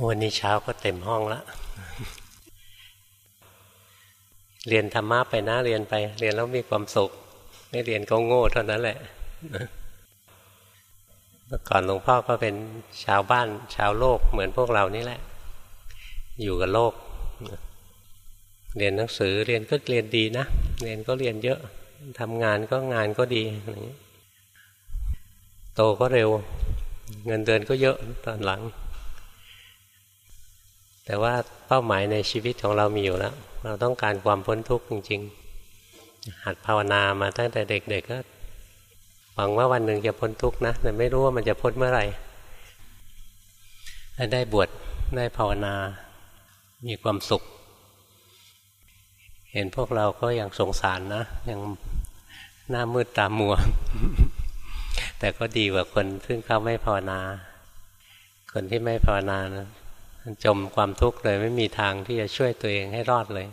วันนี้เช้าก็เต็มห้องล้วเรียนธรรมะไปนะเรียนไป เรียนแล้วมีความสุข ไม่เรียนก็โง่เท่านั้นแหละเมื่อก่อนหลวงพ่อก็เป็นชาวบ้าน ชาวโลกเหมือนพวกเรานี่แหละ อยู่กับโลก เรียนหนังสือเรียนก็เรียนดีนะ เรียนก็เรียนเยอะทำงานก็งานก็ดีโตก็เร็ว เงินเดือนก็เยอะตอนหลัง แต่ว่าเป้าหมายในชีวิตของเรามีอยู่แล้ว เราต้องการความพ้นทุกข์จริง ๆ หัดภาวนามาตั้งแต่เด็กๆก็หวังว่าวันหนึ่งจะพ้นทุกข์นะ แต่ไม่รู้ว่ามันจะพ้นเมื่อไหร่ได้บวชได้ภาวนา มีความสุข เห็นพวกเราก็ยังสงสารนะยังหน้ามืดตามัว แต่ก็ดีกว่าคนซึ่งเขาไม่ภาวนา คนที่ไม่ภาวนานะ จมความทุกข์เลยไม่มีทางที่จะช่วยตัวเองให้รอดเลย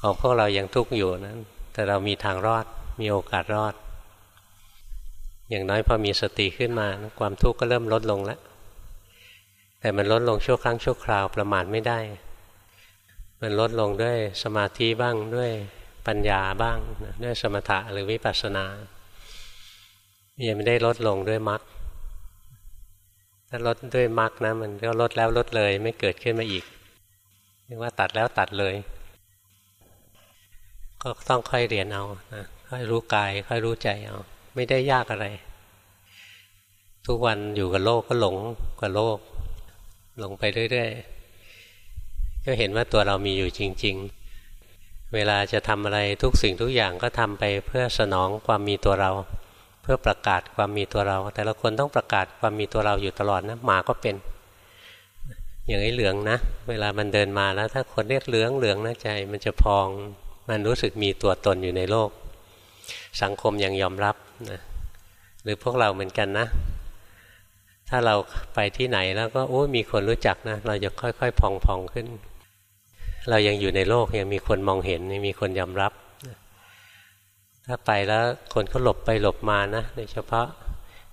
ของพวกเรายังทุกข์อยู่นะแต่เรามีทางรอดมีโอกาสรอด อย่างน้อยพอมีสติขึ้นมา ความทุกข์ก็เริ่มลดลงแล้วแต่มันลดลงชั่วครั้งชั่วคราวประมาทไม่ได้ มันลดลงด้วยสมาธิบ้างด้วยปัญญาบ้าง ด้วยสมถะหรือวิปัสสนายังไม่ได้ลดลงด้วยมรรค ถ้าลดด้วยมรรคนะ มันก็ลดแล้วลดเลย ไม่เกิดขึ้นมาอีกเรียกว่าตัดแล้วตัดเลย ก็ต้องค่อยเรียนเอานะค่อยรู้กาย ค่อยรู้ใจเอา ไม่ได้ยากอะไร ทุกวันอยู่กับโลกก็หลงกับโลก หลงไปเรื่อยๆ ก็เห็นว่าตัวเรามีอยู่จริง ๆ เวลาจะทำอะไรทุกสิ่งทุกอย่างก็ทำไปเพื่อสนองความมีตัวเรา พื่อประกาศความมีตัวเรา แต่ละคนต้องประกาศความมีตัวเราอยู่ตลอดนะหมาก็เป็น อย่างไอ้เหลืองนะ เวลามันเดินมาแล้ว ถ้าคนเรียกเหลืองเหลืองนะใจ มันจะพองมันรู้สึกมีตัวตนอยู่ในโลก สังคมยังยอมรับนะหรือพวกเราเหมือนกันนะ ถ้าเราไปที่ไหนแล้วก็โอ้มีคนรู้จักนะ เราจะค่อยๆพองๆขึ้น เรายังอยู่ในโลกยังมีคนมองเห็นมีคนยอมรับ ถ้าไปแล้วคนเขาหลบไปหลบมานะโดยเฉพาะ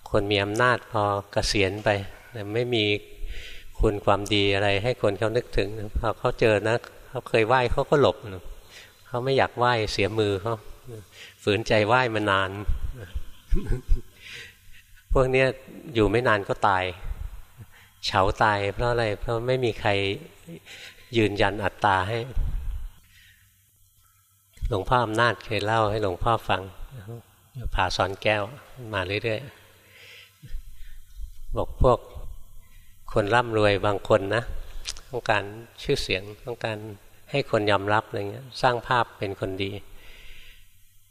คนมีอำนาจพอเกษียณไปแต่ไม่มีคุณความดีอะไรให้คนเขานึกถึงพอเขาเจอนะเขาเคยไหว้เขาก็หลบเขาไม่อยากไหว้เสียมือเขาฝืนใจไหว้มานาน พวกนี้อยู่ไม่นานก็ตาย เฉาตายเพราะอะไรเพราะไม่มีใครยืนยันอัตตาให้ ลวงพ่ออำนาจเคยเล่าให้หลวงพ่อฟังผ่าสอนแก้วมาเรื่อยๆบอกพวกคนร่ำรวยบางคนนะต้องการชื่อเสียงต้องการให้คนยอมรับอะไรเงี้ยสร้างภาพเป็นคนดี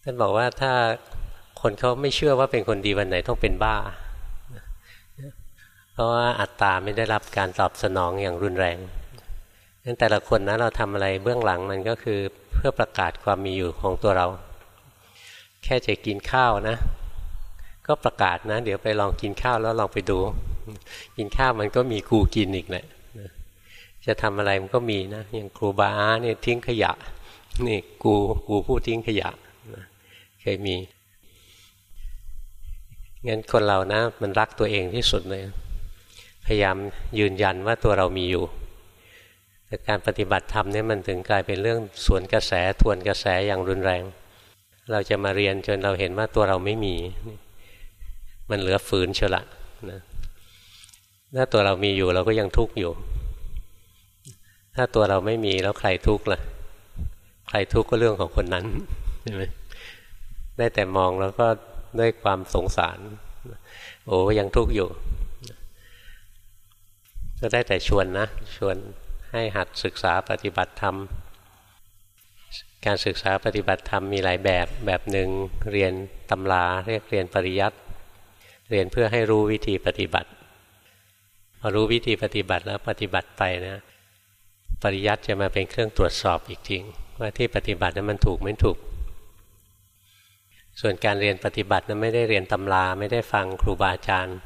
ท่านบอกว่าถ้าคนเขาไม่เชื่อว่าเป็นคนดีวันไหนต้องเป็นบ้า เพราะว่าอัตตาไม่ได้รับการตอบสนองอย่างรุนแรง นั้นแต่ละคนนะเราทำอะไรเบื้องหลังมันก็คือเพื่อประกาศความมีอยู่ของตัวเรา แค่จะกินข้าวนะ ก็ประกาศนะ เดี๋ยวไปลองกินข้าวแล้วลองไปดู กินข้าวมันก็มีกูกินอีกแหละจะทำอะไรมันก็มีนะอย่างครูบาอาเนี่ยทิ้งขยะนี่กูกูผู้ทิ้งขยะเคยมีงั้นคนเรานะ มันรักตัวเองที่สุดเลย พยายามยืนยันว่าตัวเรามีอยู่ แต่การปฏิบัติธรรมนี่มันถึงกลายเป็นเรื่องสวนกระแสทวนกระแสอย่างรุนแรง เราจะมาเรียนจนเราเห็นว่าตัวเราไม่มี มันเหลือฝืนเชละนะถ้าตัวเรามีอยู่เราก็ยังทุกข์อยู่ ถ้าตัวเราไม่มีแล้วใครทุกข์ล่ะ ใครทุกข์ก็เรื่องของคนนั้นใช่ไหมได้แต่มองแล้วก็ด้วยความสงสาร โอ้ยังทุกข์อยู่ ก็ได้แต่ชวนนะ ชวน ให้หัดศึกษาปฏิบัติธรรม การศึกษาปฏิบัติธรรมมีหลายแบบแบบหนึ่งเรียนตำราเรียกเรียนปริยัติเรียนเพื่อให้รู้วิธีปฏิบัติพอรู้วิธีปฏิบัติแล้วปฏิบัติไปนะปริยัติจะมาเป็นเครื่องตรวจสอบอีกจริงว่าที่ปฏิบัตินั้นมันถูกไม่ถูก ส่วนการเรียนปฏิบัตินั้นไม่ได้เรียนตำราไม่ได้ฟังครูบาอาจารย์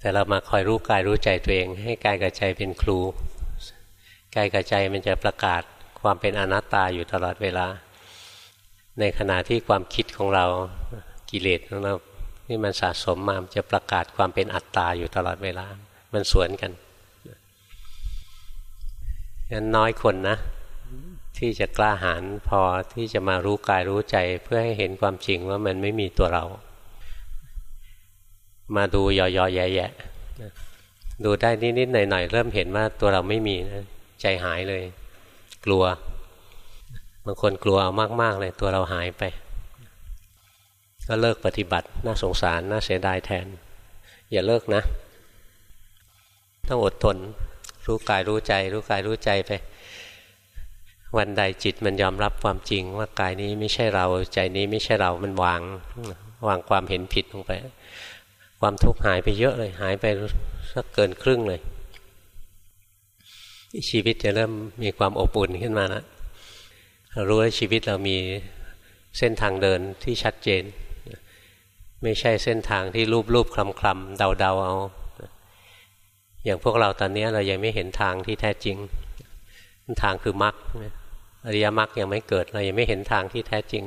แต่เรามาคอยรู้กายรู้ใจตัวเอง ให้กายกับใจเป็นครูกายกับใจมันจะประกาศความเป็นอนัตตาอยู่ตลอดเวลา ในขณะที่ความคิดของเรากิเลสของเราที่มันสะสมมามจะประกาศความเป็นอัตตาอยู่ตลอดเวลา มันสวนกันงั้นน้อยคนนะ ที่จะกล้าหาญพอที่จะมารู้กายรู้ใจเพื่อให้เห็นความจริงว่ามันไม่มีตัวเรา มาดูย่อๆแย่ๆดูได้นิดๆหน่อยๆเริ่มเห็นว่าตัวเราไม่มีนะใจหายเลย กลัว บางคนกลัวมากๆเลยตัวเราหายไป ก็เลิกปฏิบัติน่าสงสารน่าเสียดายแทน อย่าเลิกนะ ต้องอดทน รู้กายรู้ใจ รู้กายรู้ใจไปวันใดจิตมันยอมรับความจริงว่ากายนี้ไม่ใช่เราใจนี้ไม่ใช่เรา มันวางวางความเห็นผิดลงไป ความทุกข์หายไปเยอะเลย หายไปสักเกินครึ่งเลย ชีวิตจะเริ่มมีความอบอุ่นขึ้นมานะเรารู้ว่าชีวิตเรามีเส้นทางเดินที่ชัดเจน ไม่ใช่เส้นทางที่รูปรูปคลำคลำเดาเดาเอา อย่างพวกเราตอนนี้เรายังไม่เห็นทางที่แท้จริง ทางคือมรรคอริยมรรคยังไม่เกิด เรายังไม่เห็นทางที่แท้จริง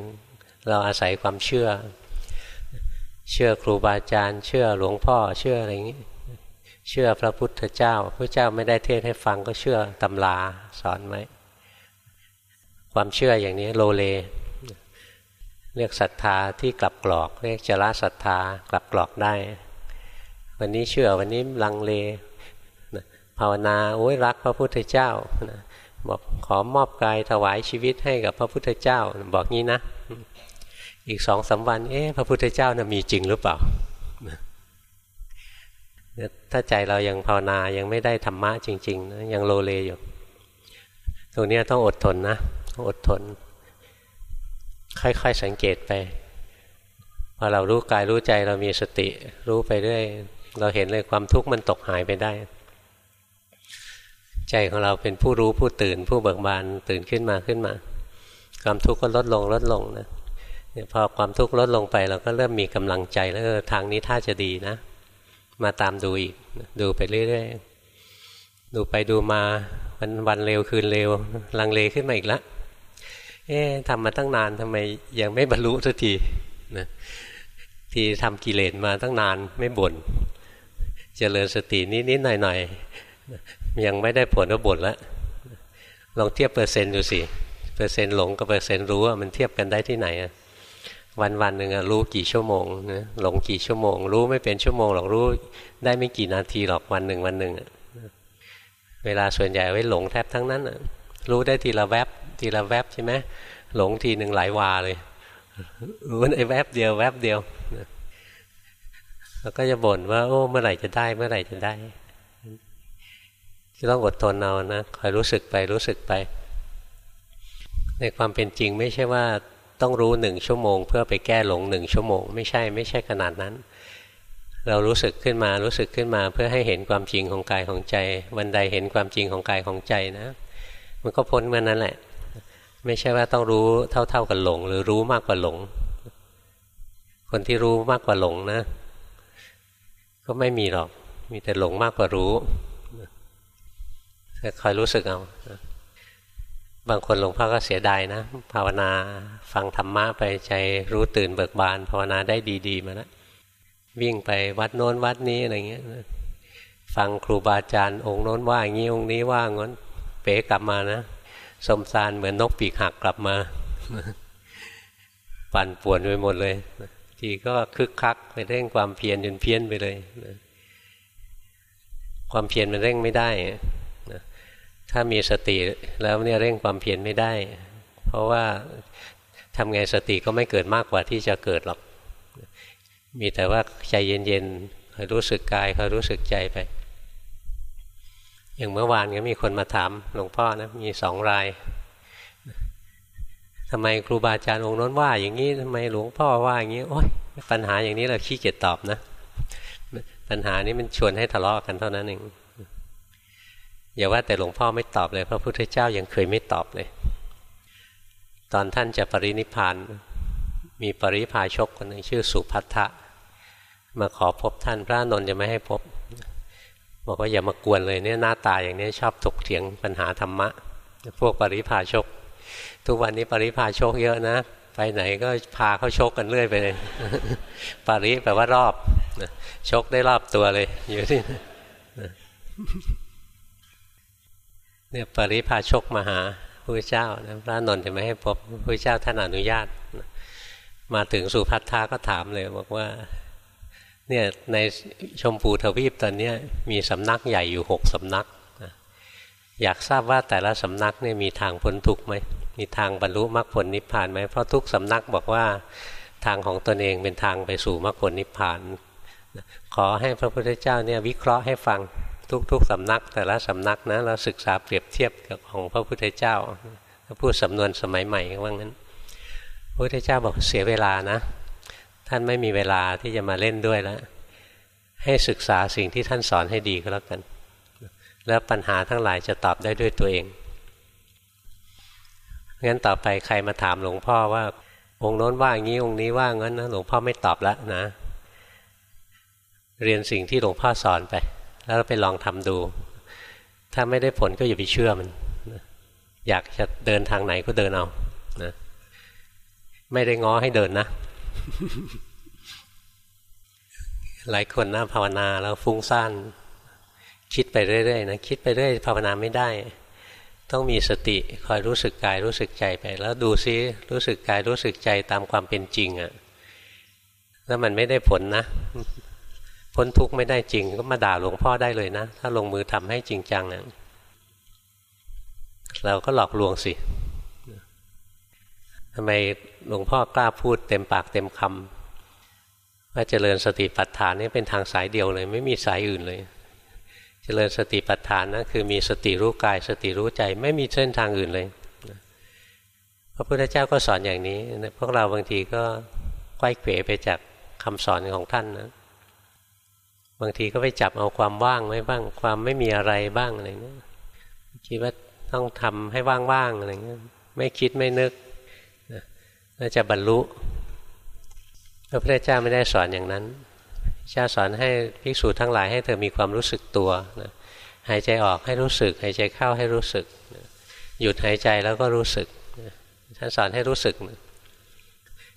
เราอาศัยความเชื่อ เชื่อครูบาอาจารย์ เชื่อหลวงพ่อ เชื่ออะไรอย่างนี้ เชื่อพระพุทธเจ้า พระเจ้าไม่ได้เทศให้ฟังก็เชื่อตำราสอนไว้ความเชื่ออย่างนี้โลเล เรียกศรัทธาที่กลับกรอก เรียกจระศรัทธากลับกรอกได้ วันนี้เชื่อวันนี้ลังเลภาวนาโอ้ยรักพระพุทธเจ้าบอกขอมอบกายถวายชีวิตให้กับพระพุทธเจ้า บอกงี้นะ อีกสองสาวัน เอ๊ะพระพุทธเจ้านะมีจริงหรือเปล่าถ้าใจเรายังภาวนายังไม่ได้ธรรมะจริงๆนะยังโลเลอยู่ ตรงนี้ต้องอดทนนะองอดทน ค่อยๆสังเกตไปพอเรารู้กายรู้ใจเรามีสติ รู้ไปเรื่อยเราเห็นเลยความทุกข์มันตกหายไปได้ ใจของเราเป็นผู้รู้ผู้ตื่น ผู้เบิกบานตื่นขึ้นมาขึ้นมา ความทุกข์ก็ลดลงลดลงนะ พอความทุกข์ลดลงไปเราก็เริ่มมีกำลังใจแล้วทางนี้ถ้าจะดีนะ มาตามดูอีกดูไปเรื่อยๆดูไปดูมาวันวันเร็วคืนเร็วลังเลขึ้นมาอีกล้วเอ๊ะทำมาตั้งนานทำไมยังไม่บรรลุสักทีนะที่ทำกิเลสมาตั้งนานไม่บน่นเจริญสตินิดๆหน่อยยังไม่ได้ผลก็บ่นแล้วลองเทียบเปอร์เซ็นต์ดูสิเปอร์เซ็นต์หลงกับเปอร์เซ็นต์รู้ว่ามันเทียบกันได้ที่ไหนอะ วันวันหนึ่งรู้กี่ชั่วโมงนะหลงกี่ชั่วโมง รู้ไม่เป็นชั่วโมงหรอกรู้ได้ไม่กี่นาทีหรอกวันหนึ่งวันหนึ่งเวลาส่วนใหญ่ไว้หลงแทบทั้งนั้นรู้ได้ทีละแวบทีละแวบใช่ไหมหลงทีหนึ่งหลายวาเลยรู้ในแวบเดียวแวบเดียวแล้วก็จะบ่นว่า โอ้เมื่อไหร่จะได้เมื่อไหร่จะได้จะต้องอดทนเอานะคอยรู้สึกไปรู้สึกไป ในความเป็นจริงไม่ใช่ว่า ต้องรู้หนึ่งชั่วโมง เพื่อไปแก้หลงหนึ่งชั่วโมง ไม่ใช่ไม่ใช่ขนาดนั้น เรารู้สึกขึ้นมารู้สึกขึ้นมาเพื่อให้เห็นความจริงของกายของใจ วันใดเห็นความจริงของกายของใจนะ มันก็พ้นเมื่อนั้นแหละ ไม่ใช่ว่าต้องรู้เท่า ๆกับหลง หรือรู้มากกว่าหลง คนที่รู้มากกว่าหลงนะ ก็ไม่มีหรอกมีแต่หลงมากกว่ารู้คอยรู้สึกเอา บางคนหลวงพ่อก็เสียดายนะ ภาวนาฟังธรรมะไปใจรู้ตื่นเบิกบาน ภาวนาได้ดีๆมาแล้ววิ่งไปวัดโน้นวัดนี้อะไรเงี้ยฟังครูบาอาจารย์องค์โน้นว่าอย่างนี้องค์นี้ว่างั้นเป๋กลับมานะสมสารเหมือนนกปีกหักกลับมา ปั่นป่วนไปหมดเลย ทีก็คึกคักไปเร่งความเพียรจนเพี้ยนไปเลยความเพียรมันเร่งไม่ได้ ถ้ามีสติแล้วเนี่ยเร่งความเพียรไม่ได้ เพราะว่าทำไงสติก็ไม่เกิดมากกว่าที่จะเกิดหรอก มีแต่ว่าใจเย็นๆคอยรู้สึกกายคอยรู้สึกใจไป อย่างเมื่อวานก็มีคนมาถามหลวงพ่อนะมีสองรายทำไมครูบาอาจารย์องค์น้นว่า อย่างนี้ทำไมหลวงพ่อว่าอย่างนี้โอ๊ยปัญหาอย่างนี้เราขี้เกียจตอบนะ ปัญหานี้มันชวนให้ทะเลาะกันเท่านั้นเอง อย่าว่าแต่หลวงพ่อไม่ตอบเลย พระพุทธเจ้ายังเคยไม่ตอบเลย ตอนท่านจะปรินิพานมีปริพาชกคนหนึ่งชื่อสุพัทธะมาขอพบท่านพระนนท์จะไม่ให้พบ บอกว่าอย่ามากวนเลยเนี่ยหน้าตาอย่างนี้ชอบถกเถียงปัญหาธรรมะ พวกปริพาชก ทุกวันนี้ปริพาชกเยอะนะ ไปไหนก็พาเขาชกกันเรื่อยไปเลย ปริแปลว่ารอบชกได้รอบตัวเลยอยู่ที่ เนี่ยปริพาชกมาหาพระเจ้านะพระนนท์จะไม่ให้พบพระเจ้าท่านอนุญาต มาถึงสุพัทธาก็ถามเลยบอกว่าเนี่ยในชมพูทวีปตอนนี้มีสำนักใหญ่อยู่หกสำนัก อยากทราบว่าแต่ละสำนักเนี่ยมีทางพ้นทุกข์ไหมมีทางบรรลุมรรคผลนิพพานไหมเพราะทุกสำนักบอกว่าทางของตนเองเป็นทางไปสู่มรรคผลนิพพานขอให้พระพุทธเจ้าเนี่ยวิเคราะห์ให้ฟัง ทุก ๆสำนัก แต่ละสำนักนะเราศึกษาเปรียบเทียบกับของพระพุทธเจ้าพูดสำนวนสมัยใหม่ว่างั้นพระพุทธเจ้าบอกเสียเวลานะ ท่านไม่มีเวลาที่จะมาเล่นด้วยแล้วให้ศึกษาสิ่งที่ท่านสอนให้ดีก็แล้วกัน แล้วปัญหาทั้งหลายจะตอบได้ด้วยตัวเองงั้นต่อไปใครมาถามหลวงพ่อว่า องค์โน้นว่างี้องค์นี้ว่างั้นนะหลวงพ่อไม่ตอบแล้วนะ เรียนสิ่งที่หลวงพ่อสอนไป แล้วไปลองทำดู ถ้าไม่ได้ผลก็อย่าไปเชื่อมัน อยากจะเดินทางไหนก็เดินเอานะไม่ได้ง้อให้เดินนะ หลายคนนะภาวนาแล้วฟุ้งซ่านคิดไปเรื่อยๆนะคิดไปเรื่อยภาวนาไม่ได้ ต้องมีสติคอยรู้สึกกายรู้สึกใจไป แล้วดูซิรู้สึกกายรู้สึกใจตามความเป็นจริงอะ่ะแล้วมันไม่ได้ผลนะ พ้นทุกข์ไม่ได้จริง ก็มาด่าหลวงพ่อได้เลยนะ ถ้าลงมือทำให้จริงจังเนะเราก็หลอกลวงสิทำไมหลวงพ่อกล้าพูดเต็มปากเต็มคำว่าเจริญสติปัฏฐานนี่เป็นทางสายเดียวเลย ไม่มีสายอื่นเลย เจริญสติปัฏฐานนะคือมีสติรู้กาย สติรู้ใจ ไม่มีเส้นทางอื่นเลยพระพุทธเจ้าก็สอนอย่างนี้ พวกเราบางทีก็ไกว้เขวไปจากคำสอนของท่านนะ บางทีก็ไปจับเอาความว่างไว้บ้าง ความไม่มีอะไรบ้างอะไรเงี้ยคิดว่าต้องทำให้ว่างๆอะไรเงี้ยไม่คิดไม่นึกแล้วจะบรรลุพระพุทธเจ้าไม่ได้สอนอย่างนั้นเจ้าสอนให้ภิกษุทั้งหลายให้เธอมีความรู้สึกตัวนะหายใจออกให้รู้สึก หายใจเข้าให้รู้สึก หยุดหายใจแล้วก็รู้สึกท่านสอนให้รู้สึก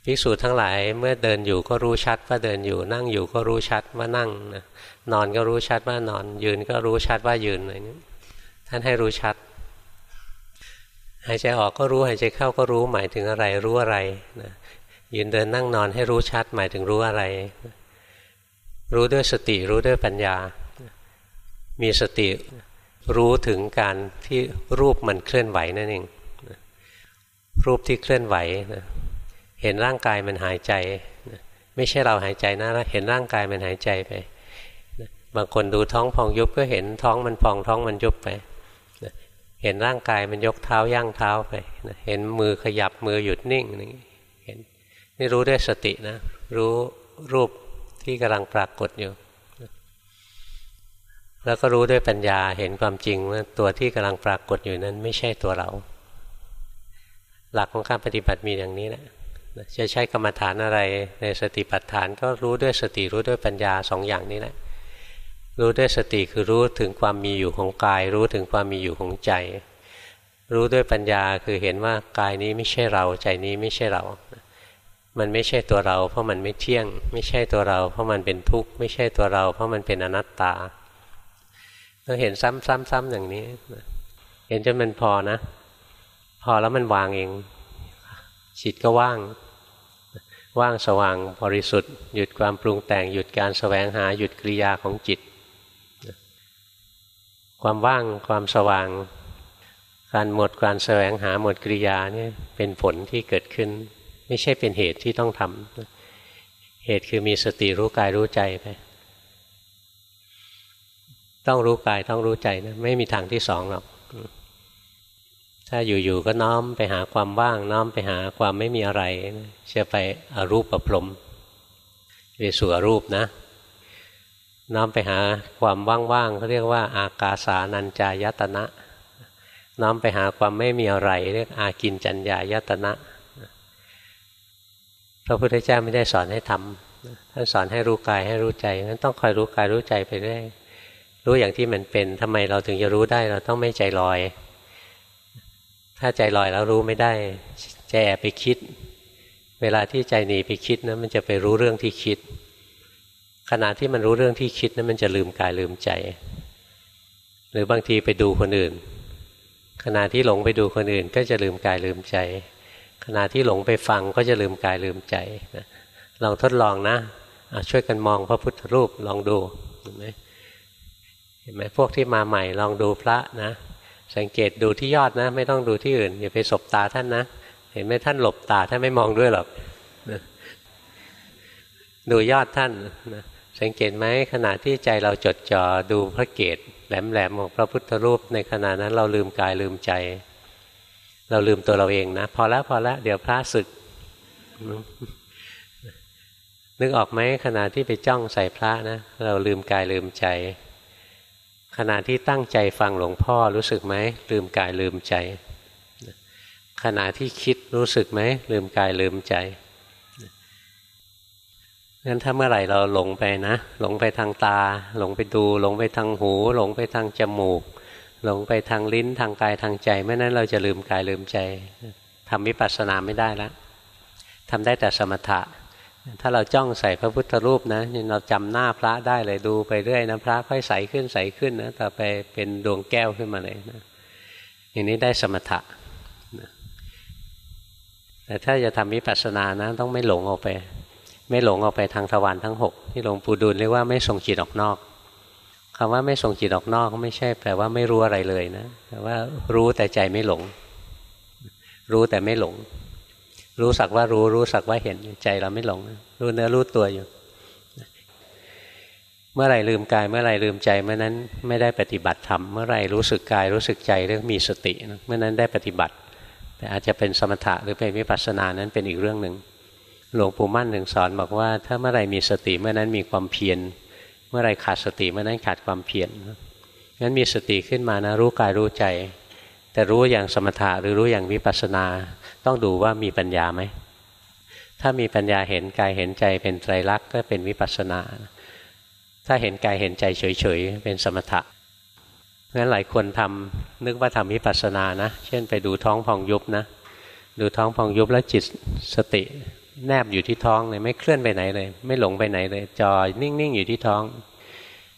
ภิกษุทั้งหลายเมื่อเดินอยู่ก็รู้ชัดว่าเดินอยู่ นั่งอยู่ก็รู้ชัดว่านั่งนะนอนก็รู้ชัดว่านอน ยืนก็รู้ชัดว่ายืนอะไรนี้ท่านให้รู้ชัด หายใจออกก็รู้หายใจเข้าก็รู้หมายถึงอะไรรู้อะไรนะยืนเดินนั่งนอนให้รู้ชัด หมายถึงรู้อะไร รู้ด้วยสติรู้ด้วยปัญญา มีสติรู้ถึงการที่รูปมันเคลื่อนไหวนั่นเองรูปที่เคลื่อนไหว เห็นร่างกายมันหายใจ ไม่ใช่เราหายใจนะเห็นร่างกายมันหายใจไปบางคนดูท้องพองยุบก็เห็นท้องมันพองท้องมันยุบไปเห็นร่างกายมันยกเท้าย่างเท้าไปเห็นมือขยับมือหยุดนิ่งเห็นนี่รู้ด้วยสตินะ รู้รูปที่กำลังปรากฏอยู่ แล้วก็รู้ด้วยปัญญาเห็นความจริงว่าตัวที่กำลังปรากฏอยู่นั้นไม่ใช่ตัวเรา หลักของการปฏิบัติมีอย่างนี้แหละ จะใช้กรรมฐานอะไรในสติปัฏฐานก็รู้ด้วยสติรู้ด้วยปัญญาสองอย่างนี้แหละ รู้ด้วยสติคือรู้ถึงความมีอยู่ของกาย รู้ถึงความมีอยู่ของใจ รู้ด้วยปัญญาคือเห็นว่ากายนี้ไม่ใช่เราใจนี้ไม่ใช่เรา มันไม่ใช่ตัวเรา เพราะมันไม่เที่ยง ไม่ใช่ตัวเรา เพราะมันเป็นทุกข์ไม่ใช่ตัวเรา เพราะมันเป็นอนัตตาเราเห็นซ้ำๆๆอย่างนี้ เห็นจนมันพอนะ พอแล้วมันวางเองจิตก็ว่าง ว่างสว่างบริสุทธิ์ หยุดความปรุงแต่งหยุดการสแสวงหาหยุดกิริยาของจิต ความว่างความสว่าง การหมดการแสวงหาหมดกิริยาเนี่ยเป็นผลที่เกิดขึ้น ไม่ใช่เป็นเหตุที่ต้องทำเหตุคือมีสติรู้กายรู้ใจไปต้องรู้กายต้องรู้ใจนะไม่มีทางที่สองหรอก ถ้าอยู่ๆก็น้อมไปหาความว่างน้อมไปหาความไม่มีอะไรจะไปอรูปประพรมไปสู่อรูปนะ น้อมไปหาความว่างๆเขาเรียกว่า อากาสานัญจายตนะ น้อมไปหาความไม่มีอะไร เรียกอากินจัญญายตนะพระพุทธเจ้าไม่ได้สอนให้ทำท่านสอนให้รู้กายให้รู้ใจนั้นต้องคอยรู้กายรู้ใจไปเรื่อยรู้อย่างที่มันเป็นทำไมเราถึงจะรู้ได้เราต้องไม่ใจลอย ถ้าใจลอยแล้วรู้ไม่ได้ใจแอบไปคิด เวลาที่ใจหนีไปคิดนะมันจะไปรู้เรื่องที่คิด ขณะที่มันรู้เรื่องที่คิดนะั้นมันจะลืมกายลืมใจ หรือบางทีไปดูคนอื่น ขณะที่หลงไปดูคนอื่น ก็จะลืมกายลืมใจ ขณะที่หลงไปฟังก็จะลืมกายลืมใจนะลองทดลองนะช่วยกันมองพระพุทธรูปลองดูเห็นไหมเห็นไหมพวกที่มาใหม่ลองดูพระนะ สังเกตดูที่ยอดนะ ไม่ต้องดูที่อื่นอย่าไปสบตาท่านนะ เห็นไหมท่านหลบตาท่านไม่มองด้วยหรอกดูยอดท่านนะสังเกตไหมขณะที่ใจเราจดจ่อดูพระเกศแหลมๆของพระพุทธรูป ในขณะนั้นเราลืมกายลืมใจ เราลืมตัวเราเองนะพอแล้วพอแล้วเดี๋ยวพระศึก นึกออกไหมขณะที่ไปจ้องใส่พระนะ เราลืมกายลืมใจ ขณะที่ตั้งใจฟังหลวงพ่อรู้สึกไหมลืมกายลืมใจ ขณะที่คิดรู้สึกไหมลืมกายลืมใจงั้นถ้าเมื่อไหร่เราหลงไปนะ หลงไปทางตา หลงไปดู หลงไปทางหู หลงไปทางจมูก หลงไปทางลิ้นทางกายทางใจเมื่อนั้นเราจะลืมกายลืมใจทำวิปัสสนาไม่ได้แล้วทำได้แต่สมถะ ถ้าเราจ้องใส่พระพุทธรูปนะเราจำหน้าพระได้เลยดูไปเรื่อยนะพระค่อยใสขึ้นใสขึ้นนะต่อไปเป็นดวงแก้วขึ้นมาเลยนะอย่างนี้ได้สมถะแต่ถ้าจะทำวิปัสสนานะต้องไม่หลงออกไป ไม่หลงออกไปทางทวารทั้งหกที่หลวงปู่ดูลเรียกว่าไม่ส่งจิตออกนอกคำว่าไม่ส่งจิตออกนอกไม่ใช่แปลว่าไม่รู้อะไรเลยนะแต่ว่ารู้แต่ใจไม่หลง รู้แต่ไม่หลง รู้สักว่ารู้รู้สักว่าเห็นใจเราไม่หลง รู้เนื้อรู้ตัวอยู่ เมื่อไหร่ลืมกายเมื่อไหร่ลืมใจเมื่อนั้นไม่ได้ปฏิบัติธรรมเมื่อไหร่รู้สึกกายรู้สึกใจเรื่องมีสติเมื่อนั้นได้ปฏิบัติ แต่อาจจะเป็นสมถะหรือเป็นวิปัสสนานั้นเป็นอีกเรื่องหนึ่งหลวงปู่มั่นหนึ่งสอนบอกว่า ถ้าเมื่อไรมีสติเมื่อนั้นมีความเพียรเมื่อไรขาดสติเมื่อนั้นขาดความเพียรงั้นมีสติขึ้นมานะรู้กายรู้ใจ แต่รู้อย่างสมถะหรือรู้อย่างวิปัสสนา ต้องดูว่ามีปัญญาไหม ถ้ามีปัญญาเห็นกายเห็นใจเป็นไตรลักษณ์ก็เป็นวิปัสสนา ถ้าเห็นกายเห็นใจเฉยๆ เป็นสมถะงั้นหลายคนทำนึกว่าทำวิปัสสนานะ เช่นไปดูท้องพองยุบนะ ดูท้องพองยุบแล้วจิตสติ แนบอยู่ที่ท้องเลยไม่เคลื่อนไปไหนเลย ไม่หลงไปไหนเลยจอนิ่งๆอยู่ที่ท้อง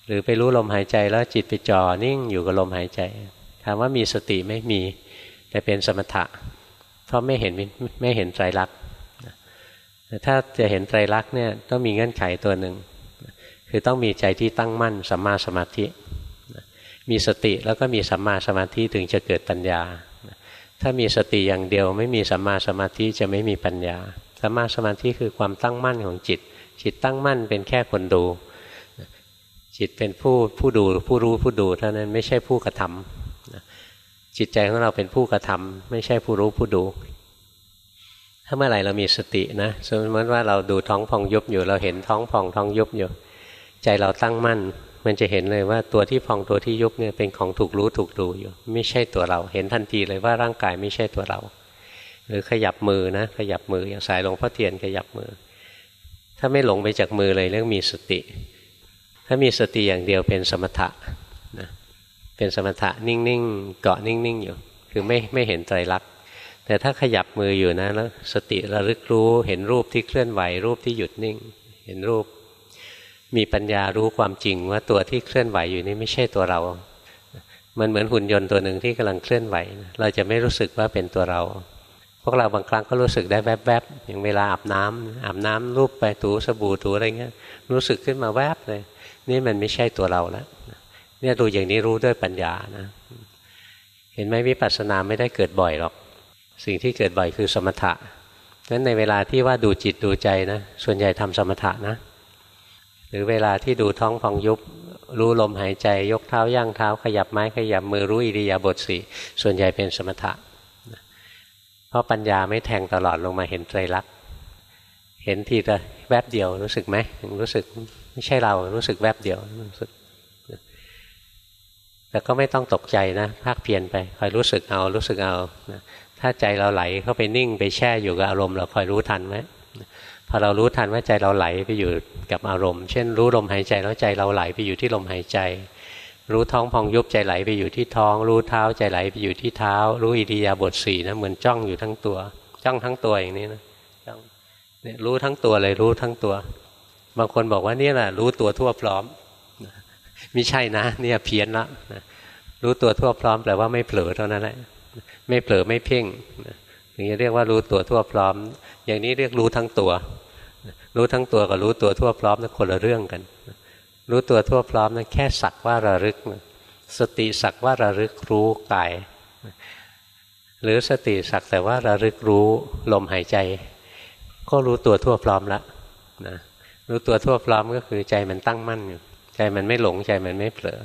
หรือไปรู้ลมหายใจแล้วจิตไปจอนิ่งอยู่กับลมหายใจ ถามว่ามีสติไม่มี แต่เป็นสมถะ เพราะไม่เห็นไม่เห็นไตรลักษณ์แต่ถ้าจะเห็นไตรลักษณ์เนี่ยต้องมีเงื่อนไขตัวหนึ่งคือต้องมีใจที่ตั้งมั่นสัมมาสมาธิ มีสติแล้วก็มีสัมมาสมาธิถึงจะเกิดปัญญา ถ้ามีสติอย่างเดียว ไม่มีสัมมาสมาธิจะไม่มีปัญญาสัมาสมาธิคือความตั้งมั่นของจิต จิตตั้งมั่นเป็นแค่คนดู จิตเป็นผู้ผู้ดูผู้รู้ผู้ดูเท่านั้นไม่ใช่ผู้กระทำ จิตใจของเราเป็นผู้กระทำไม่ใช่ผู้รู้ผู้ดู ถ้าเมื่อไหร่เรามีสตินะสมมติว่าเราดูท้องพองยุบอยู่ เราเห็นท้องพองท้องยุบอยู่ ใจเราตั้งมั่น มันจะเห็นเลยว่าตัวที่พองตัวที่ยุบเนี่ยเป็นของถูกรู้ถูกดูอยู่ ไม่ใช่ตัวเรา เห็นทันทีเลยว่าร่างกายไม่ใช่ตัวเรา หรือขยับมือนะขยับมืออย่างสายหลวงพ่อเทียนขยับมือ ถ้าไม่หลงไปจากมือเลยเรื่องมีสติ ถ้ามีสติอย่างเดียวเป็นสมถะ เป็นสมถะนิ่งๆเกาะนิ่งๆอยู่ คือไม่ไม่เห็นไตรลักษณ์แต่ถ้าขยับมืออยู่นะแล้วสติระลึกรู้เห็นรูปที่เคลื่อนไหวรูปที่หยุดนิ่ง เห็นรูป มีปัญญารู้ความจริงว่าตัวที่เคลื่อนไหวอยู่นี่ไม่ใช่ตัวเรา มันเหมือนหุ่นยนต์ตัวหนึ่งที่กำลังเคลื่อนไหว เราจะไม่รู้สึกว่าเป็นตัวเรา พวกเราบางครั้งก็รู้สึกได้แวบๆอย่างเวลาอาบน้ำอาบน้ำรูปไปถูสบู่ถูอะไรเงี้ยรู้สึกขึ้นมาแวบเลย นี่มันไม่ใช่ตัวเราแล้ว เนี่ยดูอย่างนี้รู้ด้วยปัญญานะ เห็นไหมวิปัสสนาไม่ได้เกิดบ่อยหรอก สิ่งที่เกิดบ่อยคือสมถะนั้นในเวลาที่ว่าดูจิตดูใจนะ ส่วนใหญ่ทำสมถะนะ หรือเวลาที่ดูท้องฟองยุบ รู้ลมหายใจ ยกเท้าย่างเท้า ขยับไม้ขยับมือรู้อิริยาบถสี่ส่วนใหญ่เป็นสมถะ เพราะปัญญาไม่แทงตลอดลงมาเห็นไตรลักษณ์เห็นทีละแวบเดียวรู้สึกไหมรู้สึกไม่ใช่เรารู้สึกแวบเดียวรู้สึก แต่ก็ไม่ต้องตกใจนะภาคเพียนไปคอยรู้สึกเอารู้สึกเอาถ้าใจเราไหลเข้าไปนิ่งไปแช่อยู่กับอารมณ์เราคอยรู้ทันไหมพอเรารู้ทันว่าใจเราไหลไปอยู่กับอารมณ์ เช่น รู้ลมหายใจแล้วใจเราไหลไปอยู่ที่ลมหายใจ รู้ท้องพองยุบใจไหลไปอยู่ที่ท้อง รู้เท้าใจไหลไปอยู่ที่เท้า รู้อิริยาบถสี่นะเหมือนจ้องอยู่ทั้งตัว จ้องทั้งตัวอย่างนี้นะจ้องเนี่ยรู้ทั้งตัวเลยรู้ทั้งตัว บางคนบอกว่านี่แหละรู้ตัวทั่วพร้อม ไม่ใช่นะเนี่ยเพี้ยนละนะรู้ตัวทั่วพร้อมแปลว่าไม่เผลอเท่านั้นแหละไม่เผลอไม่เพ่งอย่างนี้เรียกว่ารู้ตัวทั่วพร้อม อย่างนี้เรียกรู้ทั้งตัว รู้ทั้งตัวกับรู้ตัวทั่วพร้อมนั่นคนละเรื่องกัน รู้ตัวทั่วพร้อมนั่นแค่สักว่าระลึก สติสักว่าระลึกรู้กาย หรือสติสักแต่ว่าระลึกรู้ลมหายใจ ก็รู้ตัวทั่วพร้อมล้วนะรู้ตัวทั่วพร้อมก็คือใจมันตั้งมั่นอยู่ ใจมันไม่หลงใจมันไม่เผลอ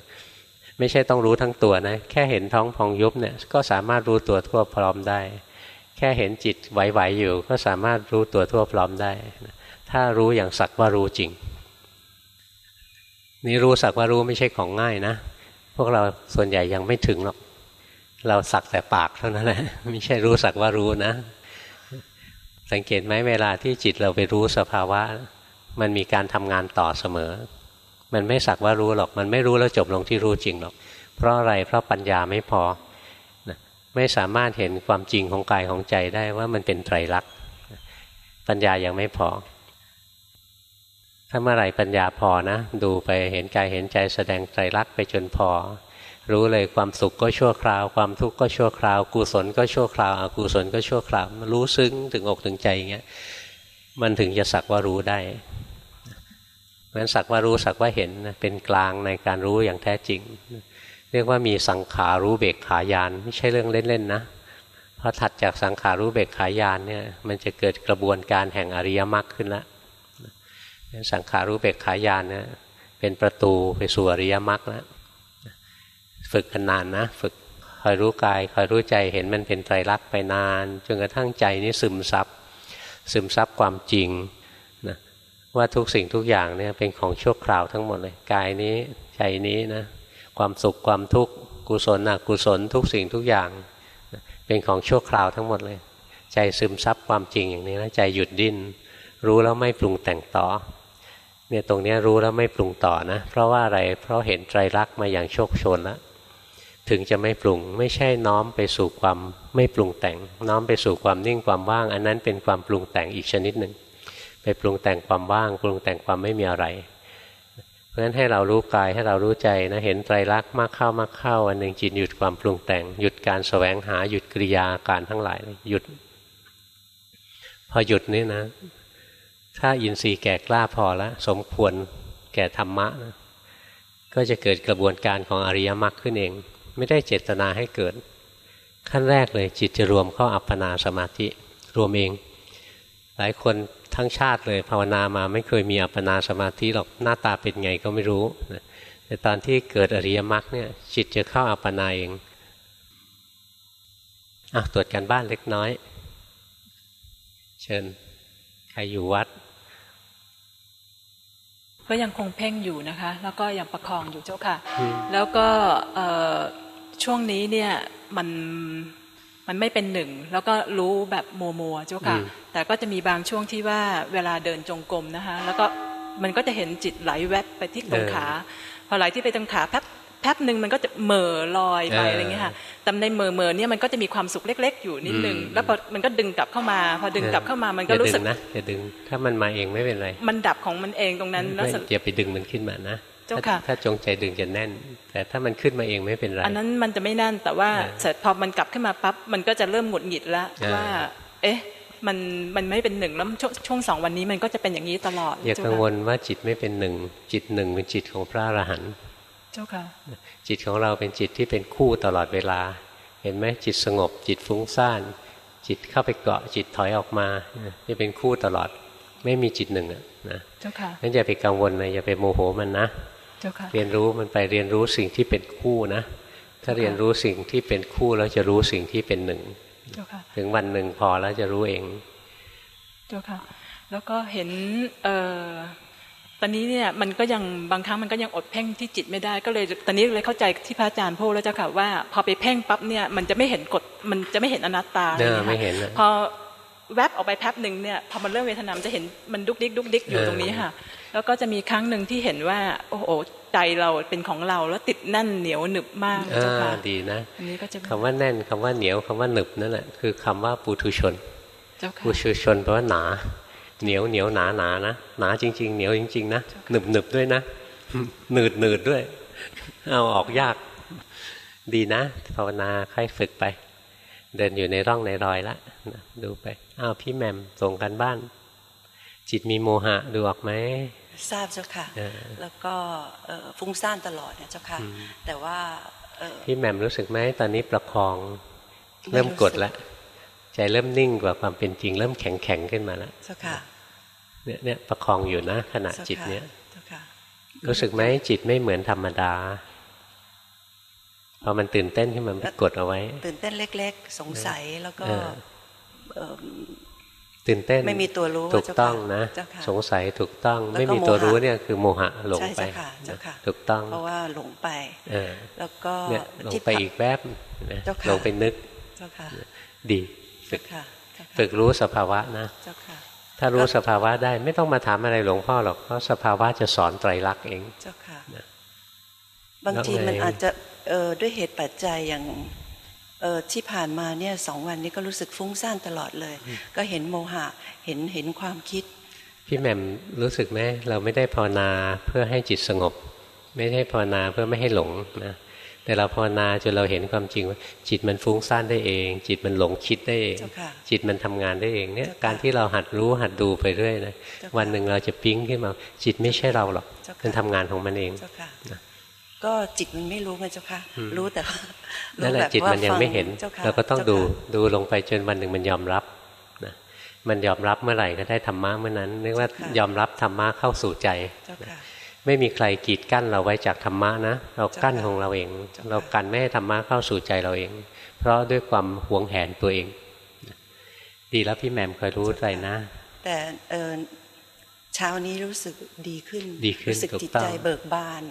ไม่ใช่ต้องรู้ทั้งตัวนะ แค่เห็นท้องพองยุบเนี่ยก็สามารถรู้ตัวทั่วพร้อมได้ แค่เห็นจิตไหวๆอยู่ ก็สามารถรู้ตัวทั่วพร้อมได้ ถ้ารู้อย่างสักว่ารู้จริง นี่รู้สักว่ารู้ไม่ใช่ของง่ายนะ พวกเราส่วนใหญ่ยังไม่ถึงหรอก เราสักแต่ปากเท่านั้นแหละไม่ใช่รู้สักว่ารู้นะ สังเกตไหมเวลาที่จิตเราไปรู้สภาวะ มันมีการทำงานต่อเสมอ มันไม่สักว่ารู้หรอก มันไม่รู้แล้วจบลงที่รู้จริงหรอก เพราะอะไรเพราะปัญญาไม่พอนะไม่สามารถเห็นความจริงของกายของใจได้ว่ามันเป็นไตรลักษณ์ปัญญายังไม่พอ ถ้าเมื่อไหร่ปัญญาพอนะ ดูไปเห็นกายเห็นใจแสดงไตรลักษณ์ไปจนพอ รู้เลยความสุขก็ชั่วคราว ความทุกข์ก็ชั่วคราว กุศลก็ชั่วคราวอกุศลก็ชั่วคราว รู้ซึ้งถึงอกถึงใจอย่างเงี้ยมันถึงจะสักว่ารู้ได้ เพราะฉะนั้นสักว่ารู้สักว่าเห็นเป็นกลางในการรู้อย่างแท้จริง เรียกว่ามีสังขารู้เบกขายานไม่ใช่เรื่องเล่นๆนะพอถัดจากสังขารู้เบกขายานเนี่ยมันจะเกิดกระบวนการแห่งอริยมรรคขึ้นแล้วสังขารู้เบกขายานเนี่ยเป็นประตูไปสู่อริยมรรคแล้วฝึกกันนานนะ ฝึกคอยรู้กายคอยรู้ใจเห็นมันเป็นไตรลักษณ์ไปนานจนกระทั่งใจนี้ซึมซับซึมซับความจริง ว่าทุกสิ่งทุกอย่างเนี่ยเป็นของชั่วคราวทั้งหมดเลยกายนี้ใจนี้นะความสุขความทุกข์กุศลอกุศลทุกสิ่งทุกอย่าง เป็นของชั่วคราวทั้งหมดเลย ใจซึมซับความจริงอย่างนี้แล้วใจหยุดดิ้นรู้แล้วไม่ปรุงแต่งต่อเนี่ยตรงนี้รู้แล้วไม่ปรุงต่อนะ เพราะว่าอะไรเพราะเห็นไตรลักษณ์มาอย่างโชคชนแล้วถึงจะไม่ปรุงไม่ใช่น้อมไปสู่ความไม่ปรุงแต่ง น้อมไปสู่ความนิ่งความว่าง อันนั้นเป็นความปรุงแต่งอีกชนิดหนึ่ง ไปปรุงแต่งความว่าง ปรุงแต่งความไม่มีอะไร เพราะฉะนั้นให้เรารู้กายให้เรารู้ใจนะเห็นไตรลักษณ์มากเข้ามากเข้าอันหนึ่งจิตหยุดความปรุงแต่ง หยุดการสแสวงหาหยุดกิริยาการทั้งหลายหยุด พอหยุดนี่นะ ถ้าอินทรีย์แก่กล้าพอแล้วสมควรแก่ธรรมะนะก็จะเกิดกระบวนการของอริยมรรคขึ้นเอง ไม่ได้เจตนาให้เกิด ขั้นแรกเลยจิตจะรวมเข้าอัปปนาสมาธิรวมเอง หลายคน ทั้งชาติเลยภาวนามาไม่เคยมีอัปปนาสมาธิหรอกหน้าตาเป็นไงก็ไม่รู้แต่ตอนที่เกิดอริยมรรคเนี่ยจิตจะเข้าอัปปนาเองอะตรวจกันบ้านเล็กน้อย เชิญใครอยู่วัด ก็ยังคงเพ่งอยู่นะคะ แล้วก็ยังประคองอยู่เจ้าค่ะ แล้วก็ช่วงนี้เนี่ยมัน มันไม่เป็นหนึ่ง แล้วก็รู้แบบโมโมเจ้าค่ะ แต่ก็จะมีบางช่วงที่ว่าเวลาเดินจงกรมนะคะ แล้วก็มันก็จะเห็นจิตไหลแวบไปที่ตรงขา พอไหลที่ไปตรงขาแป๊บแป๊บหนึ่งมันก็จะเหม่อลอยไปอะไรเงี้ยค่ะแต่ในเมอเมอเนี่ยมันก็จะมีความสุขเล็ก ๆ อยู่นิดนึง แล้วพอมันก็ดึงกลับเข้ามา พอดึงกลับเข้ามามันก็รู้สึกนะจะดึง ถ้ามันมาเองไม่เป็นไร มันดับของมันเองตรงนั้นแล้วอย่าไปดึงมันขึ้นมานะ จ้าค่ะถ้าจงใจดึงจะแน่น แต่ถ้ามันขึ้นมาเองไม่เป็นไร อันนั้นมันจะไม่แน่น แต่ว่าเสร็จพอมันกลับขึ้นมาปั๊บมันก็จะเริ่มหงุดหงิดแล้วว่า เอ๊ะมันมันไม่เป็นหนึ่งแล้วช่วงสองวันนี้มันก็จะเป็นอย่างนี้ตลอดอย่ากังวลว่าจิตไม่เป็นหนึ่งจิตหนึ่งเป็นจิตของพระอรหันต์เจ้าค่ะ จิตของเราเป็นจิตที่เป็นคู่ตลอดเวลา เห็นไหมจิตสงบ จิตฟุ้งซ่าน จิตเข้าไปเกาะจิตถอยออกมาจะเป็นคู่ตลอด ไม่มีจิตหนึ่งอะนะเจ้าค่ะงั้นอย่าไปกังวลเลยอย่าไปโมโหมันนะ เรียนรู้มันไปเรียนรู้สิ่งที่เป็นคู่นะ ถ้าเรียนรู้สิ่งที่เป็นคู่แล้วจะรู้สิ่งที่เป็นหนึ่งถึงวันหนึ่งพอแล้วจะรู้เองเจ้าค่ะแล้วก็เห็นเอ่อตอนนี้เนี่ยมันก็ยังบางครั้งมันก็ยังอดเพ่งที่จิตไม่ได้ก็เลยตอนนี้เลยเข้าใจที่พระอาจารย์พูดแล้วเจ้าค่ะว่า พอไปเพ่งปั๊บเนี่ยมันจะไม่เห็นกฎมันจะไม่เห็นอนัตตาเลยไม่เห็นพอแวบออกไปแป๊บหนึ่งเนี่ยพอมันเริ่มเวทนามันจะเห็นมันดุกดิกดุกดิกอยู่ตรงนี้ค่ะ แล้วก็จะมีครั้งหนึ่งที่เห็นว่า โอ้โหใจเราเป็นของเราแล้วติดแน่นเหนียวหนึบมากเจ้าค่ะดีนะอันนี้ก็จะคำว่าแน่นคำว่าเหนียวคำว่าหนึบนั่นแหละคือคำว่าปุถุชนปุถุชนแปลว่าหนา เหนียวเหนียวหนาหนานะหนาจริง ๆ เหนียวจริงๆนะหนึบหนึบด้วยนะหนืดหนืดด้วย เอาออกยาก ดีนะภาวนาค่อยฝึกไป เดินอยู่ในร่องในรอยละดูไปอ้าวพี่แมมส่งกันบ้าน จิตมีโมหะดูออกไหม ทราบเจ้าค่ะ แล้วก็ฟุ้งซ่านตลอดเนี่ยเจ้าค่ะ แต่ว่าพี่แมมรู้สึกไหมตอนนี้ประคอง เริ่มกดแล้วใจเริ่มนิ่งกว่าความเป็นจริง เริ่มแข็งแข็งขึ้นมาแล้วเจ้าค่ะเนี่ยเนี่ยประคองอยู่นะ ขณะจิตเนี้ยรู้สึกไหมจิตไม่เหมือนธรรมดาพอมันตื่นเต้นขึ้นมันกดเอาไว้ ตื่นเต้นเล็ก ๆ สงสัยแล้วก็ ตื่นเต้นไม่มีตัวรู้ถูกต้องนะสงสัยถูกต้องไม่มีตัวรู้เนี่ยคือโมหะหลงไปถูกต้องเพราะว่าหลงไปแล้วก็หลงไปอีกแวบหลงไปนึกดีฝึกฝึกรู้สภาวะนะถ้ารู้สภาวะได้ไม่ต้องมาถามอะไรหลวงพ่อหรอกเพราะสภาวะจะสอนไตรลักษณ์เองเจ้าค่ะบางทีมันอาจจะด้วยเหตุปัจจัยอย่าง ที่ผ่านมาเนี่ยสองวันนี้ก็รู้สึกฟุ้งซ่านตลอดเลย ก็เห็นโมหะเห็นเห็นความคิด พี่แหม่มรู้สึกไหมเราไม่ได้ภาวนาเพื่อให้จิตสงบ ไม่ได้ภาวนาเพื่อไม่ให้หลงนะแต่เราภาวนาจนเราเห็นความจริงว่าจิตมันฟุ้งซ่านได้เอง จิตมันหลงคิดได้เอง จิตมันทำงานได้เองเนี่ยการที่เราหัดรู้หัดดูไปเรื่อยนะวันหนึ่งเราจะปิ๊งขึ้นมาจิตไม่ใช่เราหรอกมันทำงานของมันเอง ก็จิตมันไม่รู้ไงเจ้าค่ะ รู้แต่นั่นแหละจิตมันยังไม่เห็นเราก็ต้องดูดูลงไปจนวันหนึ่งมันยอมรับนะมันยอมรับเมื่อไหร่ก็ได้ธรรมะเมื่อนั้นนึกว่ายอมรับธรรมะเข้าสู่ใจ ไม่มีใครกีดกั้นเราไว้จากธรรมะนะ เรากั้นของเราเอง เรากันไม่ให้ธรรมะเข้าสู่ใจเราเอง เพราะด้วยความหวงแหนตัวเอง ดีแล้วพี่แหม่มเคยรู้อะไรนะ แต่ เออเช้านี้รู้สึกดีขึ้น ดีขึ้นรู้สึกจิตใจเบิกบาน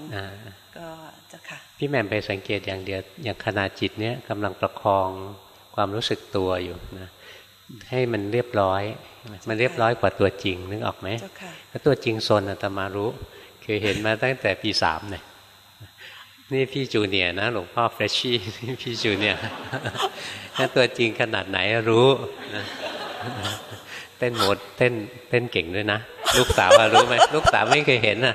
ก็จะค่ะ พี่แหม่มไปสังเกตอย่างเดียว อย่างขณะจิตเนี้ยกำลังประคองความรู้สึกตัวอยู่นะให้มันเรียบร้อย มันเรียบร้อยกว่าตัวจริงนึกออกไหมถ้าตัวจริงโซนอาตมารู้ เคยเห็นมาตั้งแต่ปีสามเนี่ยนี่พี่จูเนียนะหลวงพ่อเฟรชชี่พี่จูเนียถ้าตัวจริงขนาดไหนรู้นะเต้นหมดเต้นเต้นเก่งด้วยนะ ลูกสาวรู้ไหมลูกสาวไม่เคยเห็นอะ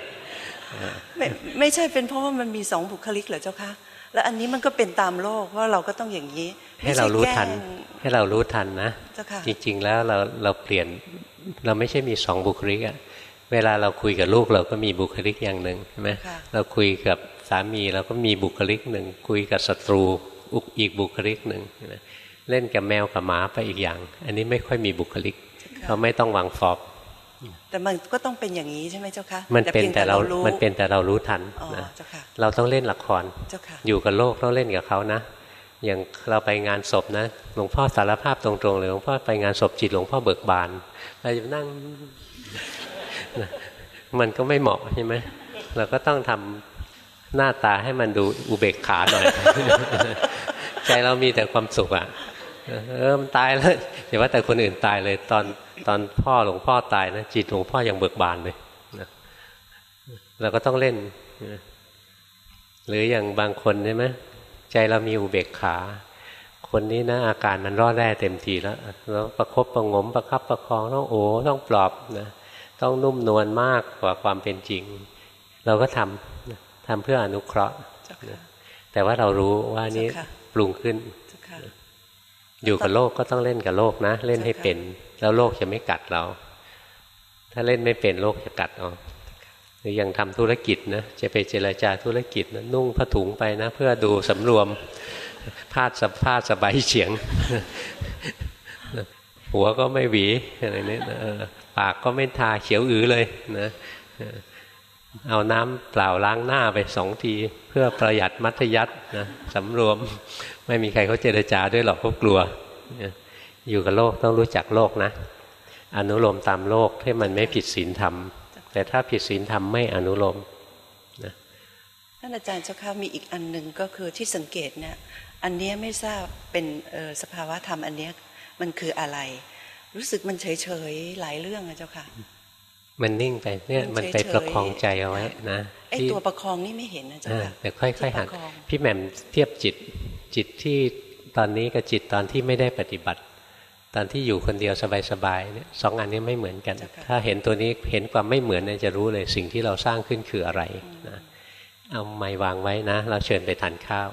ไม่ไม่ใช่เป็นเพราะว่ามันมีสองบุคลิกเหรอเจ้าคะแล้วอันนี้มันก็เป็นตามโลกว่าเราก็ต้องอย่างนี้ ให้เรารู้ทัน ให้เรารู้ทันนะจริง ๆ แล้วเราเราเปลี่ยนเราไม่ใช่มีสองบุคลิกอะเวลาเราคุยกับลูกเราก็มีบุคลิกอย่างหนึ่งใช่ไหมเราคุยกับสามีเราก็มีบุคลิกหนึ่งคุยกับศัตรูอุกอีกบุคลิกหนึ่งเล่นกับแมวกับหมาไปอีกอย่าง อันนี้ไม่ค่อยมีบุคลิกเราไม่ต้องวางฟอบ แต่มันก็ต้องเป็นอย่างนี้ใช่ไหมเจ้าคะมันเป็นแต่เรามันเป็นแต่เรารู้ทันนะเราต้องเล่นละครอยู่กับโลกต้องเล่นกับเขานะ อย่างเราไปงานศพนะหลวงพ่อสารภาพตรงๆเลยหลวงพ่อไปงานศพจิตหลวงพ่อเบิกบานเราจะนั่งมันก็ไม่เหมาะใช่ไหมเราก็ต้องทำหน้าตาให้มันดูอุเบกขาหน่อย ใจเรามีแต่ความสุขอะเออมันตายแล้วอย่าว่าแต่คนอื่นตายเลยตอน ตอนพ่อหลวงพ่อตายนะจิตหลวงพ่อยังเบิกบานเลยเราก็ต้องเล่น หรืออย่างบางคนใช่ไหมใจเรามีอุเบกขา คนนี้นะอาการมันรอดแร่เต็มทีแล้วแล้วประครบประงมประคับประคองต้องโอ้ต้องปลอบนะต้องนุ่มนวลมากกว่าความเป็นจริง เราก็ทำทำเพื่ออนุเคราะห์แต่ว่าเรารู้ว่านี้ปรุงขึ้น อยู่กับโลกก็ต้องเล่นกับโลกนะ เล่นให้เป็น แล้วโลกจะไม่กัดเรา ถ้าเล่นไม่เป็นโลกจะกัดเอาหรือยังทำธุรกิจนะจะไปเจรจาธุรกิจนะนุ่งผ้าถุงไปนะ เพื่อดูสำรวมพาดสะพาดสบายเฉียง หัวก็ไม่หวีอะไรนี้ปากก็ไม่ทาเขียวอือเลยนะเอาน้ำเปล่าล้างหน้าไปสองที เพื่อประหยัดมัธยัตินะสำรวม ไม่มีใครเขาเจรจาด้วยหรอกเขากลัว อยู่กับโลกต้องรู้จักโลกนะ อนุโลมตามโลกที่มันไม่ผิดศีลธรรม แต่ถ้าผิดศีลธรรมไม่อนุโลมนะท่านอาจารย์เจ้าค่ะมีอีกอันหนึ่งก็คือที่สังเกตเนี่ยอันนี้ไม่ทราบเป็นสภาวะธรรมอันนี้มันคืออะไร รู้สึกมันเฉยเฉยหลายเรื่องอะเจ้าค่ะมันนิ่งไปเนี่ยมันไปประคองใจเอาไว้นะไอตัวประคองนี่ไม่เห็นนะเจ้าค่ะแต่ค่อยๆหัดพี่แหม่มเทียบจิตจิตที่ตอนนี้กับจิตตอนที่ไม่ได้ปฏิบัติ ตอนที่อยู่คนเดียวสบายๆเนี่ยสองอันนี้ไม่เหมือนกัน ถ้าเห็นตัวนี้เห็นความไม่เหมือนเนี่ยจะรู้เลยสิ่งที่เราสร้างขึ้นคืออะไรนะเอาไม้วางไว้นะ เราเชิญไปทานข้าว